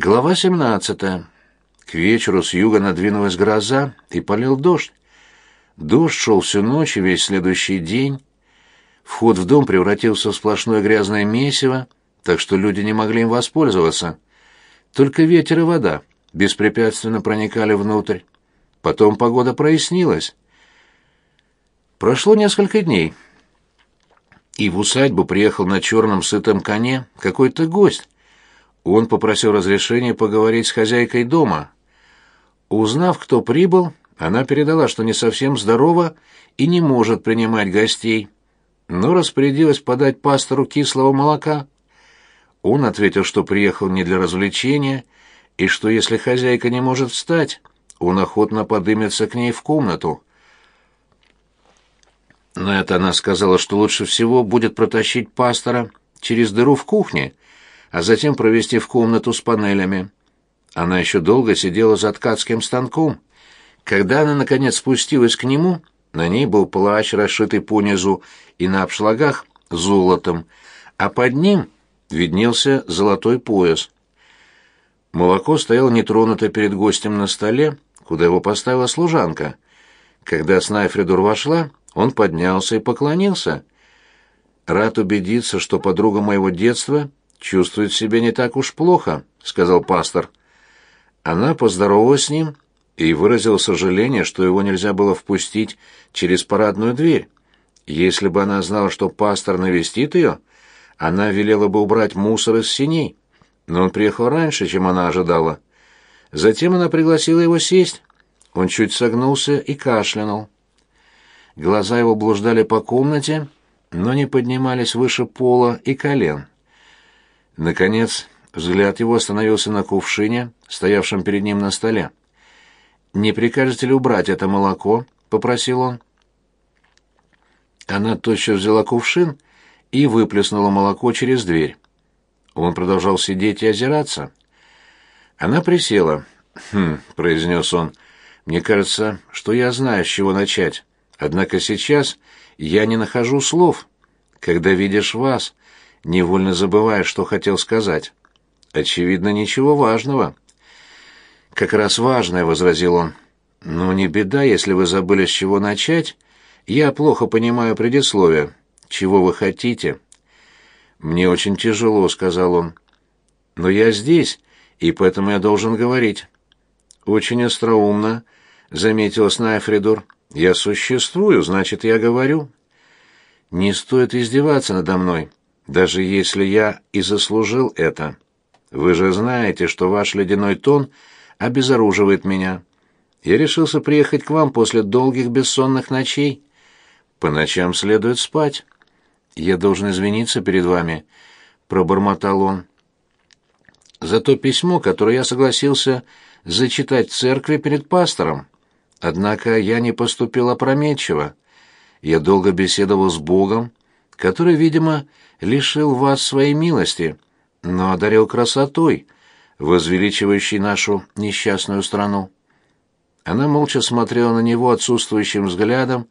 Глава 17. К вечеру с юга надвинулась гроза и полил дождь. Дождь шел всю ночь и весь следующий день. Вход в дом превратился в сплошное грязное месиво, так что люди не могли им воспользоваться. Только ветер и вода беспрепятственно проникали внутрь. Потом погода прояснилась. Прошло несколько дней, и в усадьбу приехал на черном сытом коне какой-то гость, он попросил разрешения поговорить с хозяйкой дома. Узнав, кто прибыл, она передала, что не совсем здорова и не может принимать гостей, но распорядилась подать пастору кислого молока. Он ответил, что приехал не для развлечения, и что если хозяйка не может встать, он охотно подымется к ней в комнату. На это она сказала, что лучше всего будет протащить пастора через дыру в кухне — а затем провести в комнату с панелями. Она еще долго сидела за ткацким станком. Когда она, наконец, спустилась к нему, на ней был плащ, расшитый понизу и на обшлагах золотом, а под ним виднелся золотой пояс. Молоко стояло нетронуто перед гостем на столе, куда его поставила служанка. Когда Снайфридур вошла, он поднялся и поклонился. Рад убедиться, что подруга моего детства чувствует себя не так уж плохо», — сказал пастор. Она поздоровалась с ним и выразила сожаление, что его нельзя было впустить через парадную дверь. Если бы она знала, что пастор навестит ее, она велела бы убрать мусор из синей. Но он приехал раньше, чем она ожидала. Затем она пригласила его сесть. Он чуть согнулся и кашлянул. Глаза его блуждали по комнате, но не поднимались выше пола и колен. Наконец, взгляд его остановился на кувшине, стоявшем перед ним на столе. «Не прикажете ли убрать это молоко?» — попросил он. Она тотчас взяла кувшин и выплеснула молоко через дверь. Он продолжал сидеть и озираться. Она присела. «Хм», — произнес он, — «мне кажется, что я знаю, с чего начать. Однако сейчас я не нахожу слов. Когда видишь вас, невольно забывая, что хотел сказать. Очевидно, ничего важного. Как раз важное, возразил он. Ну не беда, если вы забыли с чего начать. Я плохо понимаю предисловие. Чего вы хотите? Мне очень тяжело, сказал он. Но я здесь, и поэтому я должен говорить. Очень остроумно, заметила Снайфридур. Я существую, значит, я говорю. Не стоит издеваться надо мной даже если я и заслужил это. Вы же знаете, что ваш ледяной тон обезоруживает меня. Я решился приехать к вам после долгих бессонных ночей. По ночам следует спать. Я должен извиниться перед вами, пробормотал он. За то письмо, которое я согласился зачитать в церкви перед пастором. Однако я не поступил опрометчиво. Я долго беседовал с Богом, который, видимо, лишил вас своей милости, но одарил красотой, возвеличивающей нашу несчастную страну. Она молча смотрела на него отсутствующим взглядом,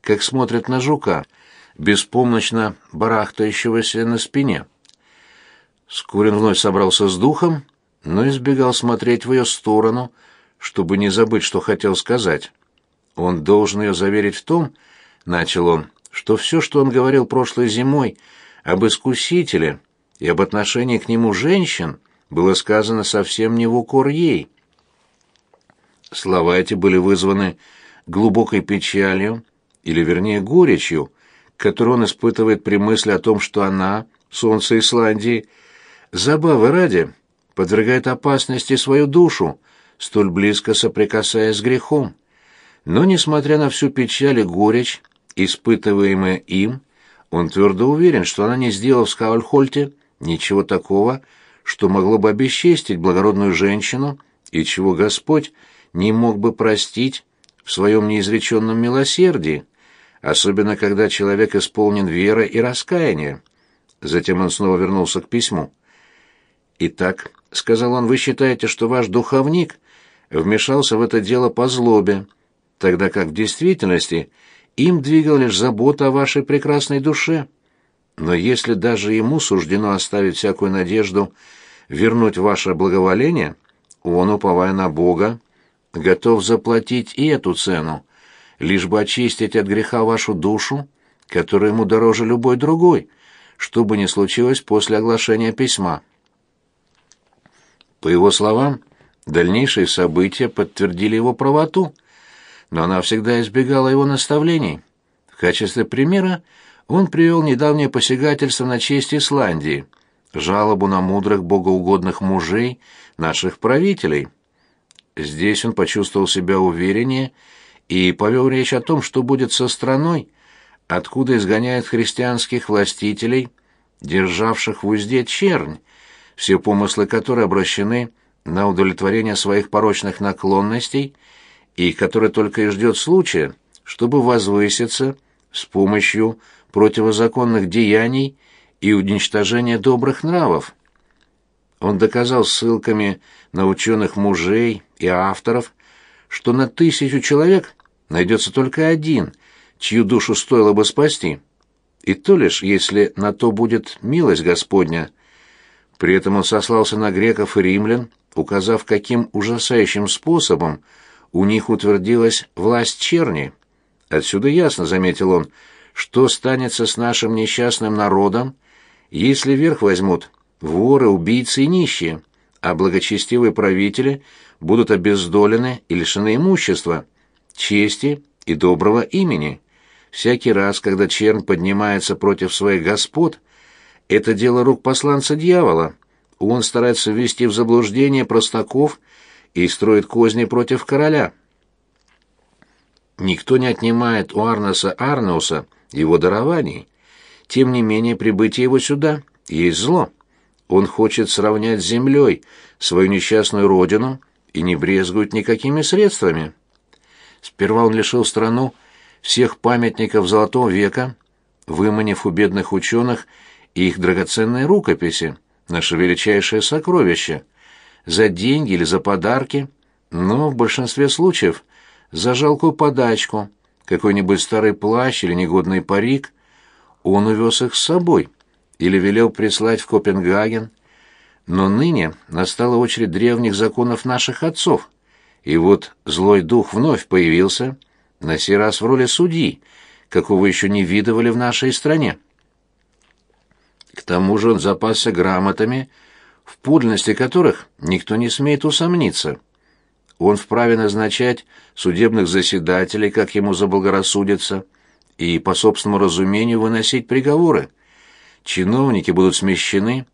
как смотрит на жука, беспомощно барахтающегося на спине. Скурин вновь собрался с духом, но избегал смотреть в ее сторону, чтобы не забыть, что хотел сказать. Он должен ее заверить в том, — начал он, — что все, что он говорил прошлой зимой об искусителе и об отношении к нему женщин было сказано совсем не в укор ей. Слова эти были вызваны глубокой печалью, или вернее горечью, которую он испытывает при мысли о том, что она, солнце Исландии, забавы ради, подвергает опасности свою душу, столь близко соприкасаясь с грехом. Но, несмотря на всю печаль и горечь, испытываемые им, он твердо уверен, что она не сделала в Скаульхольте ничего такого, что могло бы обесчестить благородную женщину и чего Господь не мог бы простить в своем неизреченном милосердии, особенно когда человек исполнен веры и раскаяния. Затем он снова вернулся к письму. «Итак», — сказал он, — «вы считаете, что ваш духовник вмешался в это дело по злобе, тогда как в действительности им двигала лишь забота о вашей прекрасной душе. Но если даже ему суждено оставить всякую надежду вернуть ваше благоволение, он, уповая на Бога, готов заплатить и эту цену, лишь бы очистить от греха вашу душу, которая ему дороже любой другой, что бы ни случилось после оглашения письма. По его словам, дальнейшие события подтвердили его правоту, но она всегда избегала его наставлений. В качестве примера он привел недавнее посягательство на честь Исландии, жалобу на мудрых богоугодных мужей наших правителей. Здесь он почувствовал себя увереннее и повел речь о том, что будет со страной, откуда изгоняют христианских властителей, державших в узде чернь, все помыслы которой обращены на удовлетворение своих порочных наклонностей и который только и ждет случая, чтобы возвыситься с помощью противозаконных деяний и уничтожения добрых нравов. Он доказал ссылками на ученых мужей и авторов, что на тысячу человек найдется только один, чью душу стоило бы спасти, и то лишь, если на то будет милость Господня. При этом он сослался на греков и римлян, указав, каким ужасающим способом у них утвердилась власть черни. Отсюда ясно, заметил он, что станется с нашим несчастным народом, если верх возьмут воры, убийцы и нищие, а благочестивые правители будут обездолены и лишены имущества, чести и доброго имени. Всякий раз, когда чернь поднимается против своих господ, это дело рук посланца дьявола. Он старается ввести в заблуждение простаков и строит козни против короля. Никто не отнимает у Арнаса Арнауса его дарований. Тем не менее, прибытие его сюда есть зло. Он хочет сравнять с землей свою несчастную родину и не брезгует никакими средствами. Сперва он лишил страну всех памятников Золотого века, выманив у бедных ученых их драгоценные рукописи, наше величайшее сокровище, за деньги или за подарки, но в большинстве случаев за жалкую подачку, какой-нибудь старый плащ или негодный парик, он увез их с собой или велел прислать в Копенгаген. Но ныне настала очередь древних законов наших отцов, и вот злой дух вновь появился, на сей раз в роли судьи, какого еще не видывали в нашей стране. К тому же он запасся грамотами, в подлинности которых никто не смеет усомниться. Он вправе назначать судебных заседателей, как ему заблагорассудится, и по собственному разумению выносить приговоры. Чиновники будут смещены,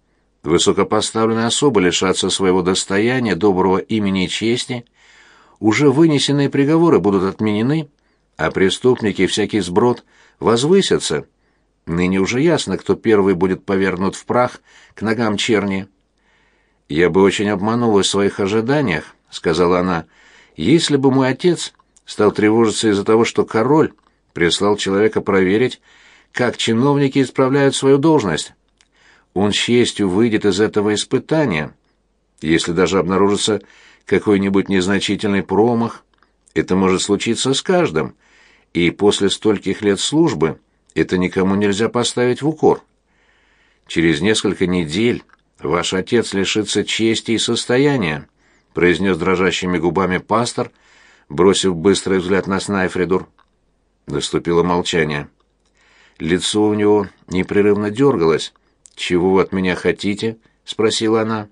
высокопоставленные особы лишатся своего достояния, доброго имени и чести, уже вынесенные приговоры будут отменены, а преступники всякий сброд возвысятся. Ныне уже ясно, кто первый будет повернут в прах к ногам черни. «Я бы очень обманулась в своих ожиданиях», — сказала она, — «если бы мой отец стал тревожиться из-за того, что король прислал человека проверить, как чиновники исправляют свою должность. Он с честью выйдет из этого испытания. Если даже обнаружится какой-нибудь незначительный промах, это может случиться с каждым, и после стольких лет службы это никому нельзя поставить в укор. Через несколько недель ваш отец лишится чести и состояния, произнес дрожащими губами пастор, бросив быстрый взгляд на Снайфридур. Наступило молчание. Лицо у него непрерывно дергалось. «Чего вы от меня хотите?» — спросила она.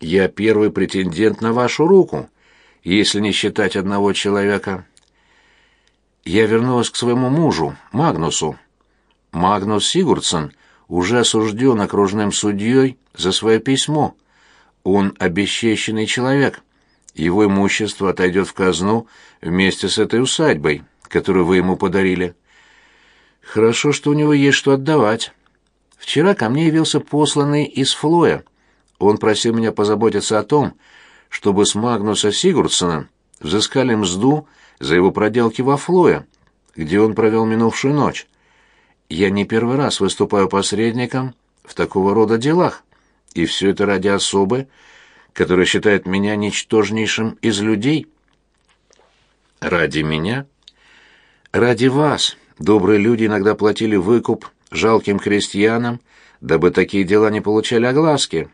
«Я первый претендент на вашу руку, если не считать одного человека». Я вернулась к своему мужу, Магнусу. Магнус Сигурдсон уже осужден окружным судьей за свое письмо. Он обесчещенный человек. Его имущество отойдет в казну вместе с этой усадьбой, которую вы ему подарили. Хорошо, что у него есть что отдавать. Вчера ко мне явился посланный из Флоя. Он просил меня позаботиться о том, чтобы с Магнуса Сигурдсона взыскали мзду за его проделки во Флое, где он провел минувшую ночь. Я не первый раз выступаю посредником в такого рода делах, и все это ради особы, который считает меня ничтожнейшим из людей. Ради меня? Ради вас. Добрые люди иногда платили выкуп жалким крестьянам дабы такие дела не получали огласки.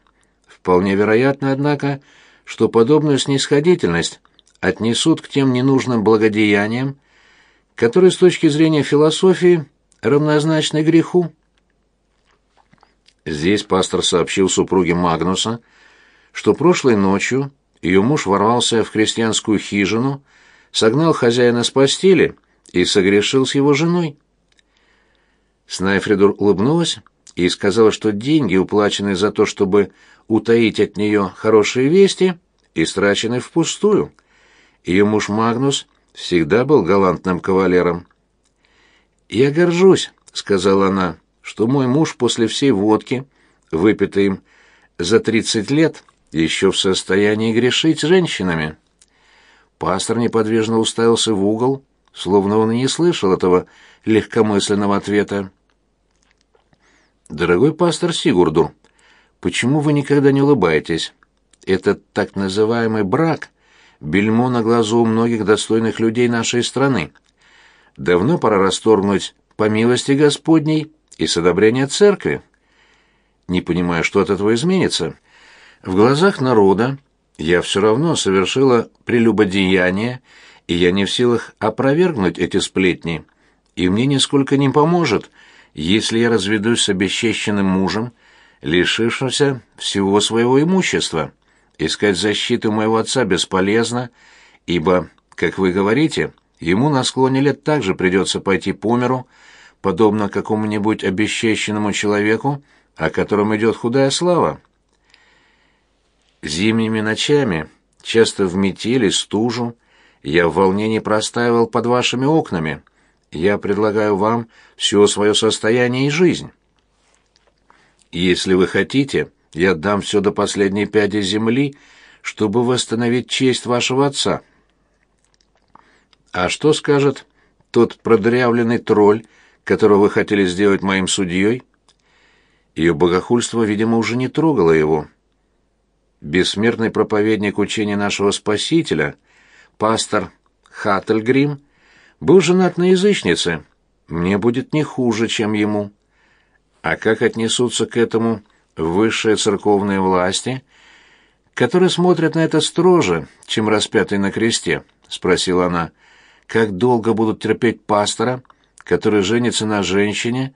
Вполне вероятно, однако, что подобную снисходительность отнесут к тем ненужным благодеяниям, которые с точки зрения философии равнозначны греху. Здесь пастор сообщил супруге Магнуса, что прошлой ночью ее муж ворвался в крестьянскую хижину, согнал хозяина с постели и согрешил с его женой. Снайфридур улыбнулась и сказала, что деньги, уплаченные за то, чтобы утаить от нее хорошие вести, истрачены впустую. Ее муж Магнус всегда был галантным кавалером. «Я горжусь», — сказала она, — «что мой муж после всей водки, выпитой им за тридцать лет, еще в состоянии грешить женщинами». Пастор неподвижно уставился в угол, словно он и не слышал этого легкомысленного ответа. «Дорогой пастор Сигурду, почему вы никогда не улыбаетесь? Этот так называемый брак — бельмо на глазу у многих достойных людей нашей страны. Давно пора расторгнуть по милости Господней и с одобрения церкви. Не понимаю, что от этого изменится. В глазах народа я все равно совершила прелюбодеяние, и я не в силах опровергнуть эти сплетни. И мне нисколько не поможет, если я разведусь с обесчещенным мужем, лишившимся всего своего имущества. Искать защиты моего отца бесполезно, ибо, как вы говорите, Ему на склоне лет также придется пойти по миру, подобно какому-нибудь обесчещенному человеку, о котором идет худая слава. Зимними ночами, часто в метели, стужу, я в волнении простаивал под вашими окнами. Я предлагаю вам все свое состояние и жизнь. Если вы хотите, я отдам все до последней пяди земли, чтобы восстановить честь вашего отца». А что скажет тот продрявленный тролль, которого вы хотели сделать моим судьей? Ее богохульство, видимо, уже не трогало его. Бессмертный проповедник учения нашего Спасителя, пастор Хаттельгрим, был женат на язычнице. Мне будет не хуже, чем ему. А как отнесутся к этому высшие церковные власти, которые смотрят на это строже, чем распятый на кресте? — спросила она как долго будут терпеть пастора, который женится на женщине,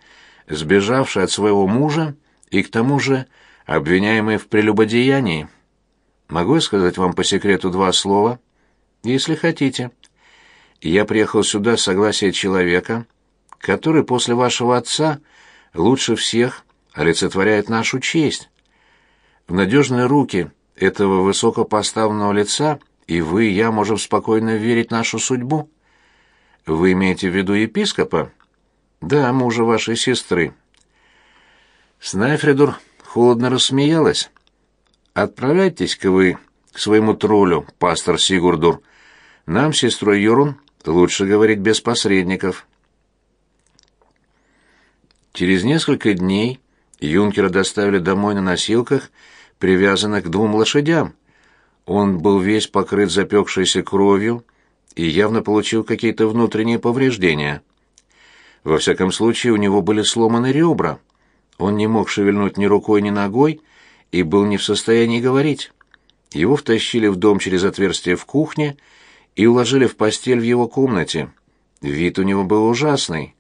сбежавшей от своего мужа и к тому же обвиняемой в прелюбодеянии. Могу я сказать вам по секрету два слова? Если хотите. Я приехал сюда с согласия человека, который после вашего отца лучше всех олицетворяет нашу честь. В надежные руки этого высокопоставленного лица и вы, и я можем спокойно верить нашу судьбу. Вы имеете в виду епископа? Да, мужа вашей сестры. Снайфридур холодно рассмеялась. Отправляйтесь-ка вы к своему троллю, пастор Сигурдур. Нам, сестрой Йорун, лучше говорить без посредников. Через несколько дней юнкера доставили домой на носилках, привязанных к двум лошадям. Он был весь покрыт запекшейся кровью, и явно получил какие-то внутренние повреждения. Во всяком случае, у него были сломаны ребра. Он не мог шевельнуть ни рукой, ни ногой и был не в состоянии говорить. Его втащили в дом через отверстие в кухне и уложили в постель в его комнате. Вид у него был ужасный.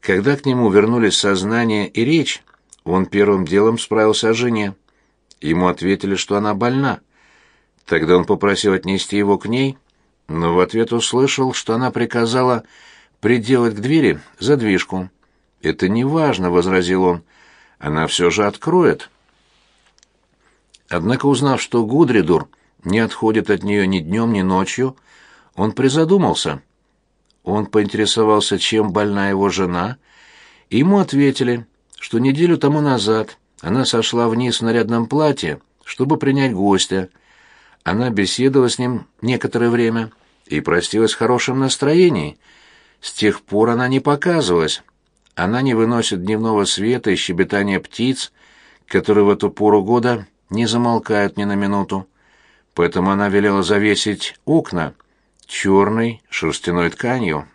Когда к нему вернулись сознание и речь, он первым делом справился о жене. Ему ответили, что она больна. Тогда он попросил отнести его к ней, но в ответ услышал, что она приказала приделать к двери задвижку. «Это не важно», — возразил он. «Она все же откроет». Однако, узнав, что Гудридур не отходит от нее ни днем, ни ночью, он призадумался. Он поинтересовался, чем больна его жена, и ему ответили, что неделю тому назад она сошла вниз в нарядном платье, чтобы принять гостя. Она беседовала с ним некоторое время, и простилась в хорошем настроении. С тех пор она не показывалась. Она не выносит дневного света и щебетания птиц, которые в эту пору года не замолкают ни на минуту. Поэтому она велела завесить окна черной шерстяной тканью.